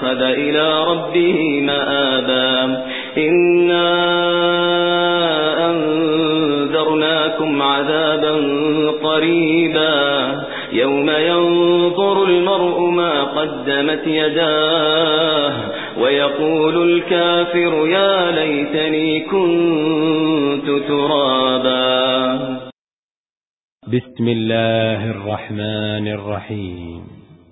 اتخذ إلى ربه مآبا إنا أنذرناكم عذابا قريبا يوم ينظر المرء ما قدمت يداه ويقول الكافر يا ليتني كنت ترابا بسم الله الرحمن الرحيم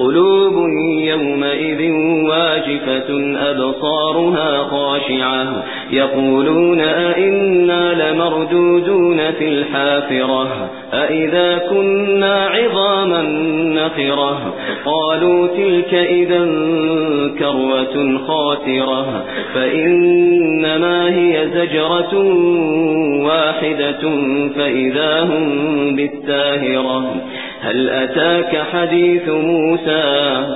قلوب يومئذ واجفة أبصارها خاشعة. يقولون أئنا لمردودون في الحافرة؟ أئذا كنا عظاما نخرة؟ قالوا تلك إذا كروة خاسرة. فإنما هي زجرة واحدة فإذا هم بالساهرة. هل أتاك حديث موسى؟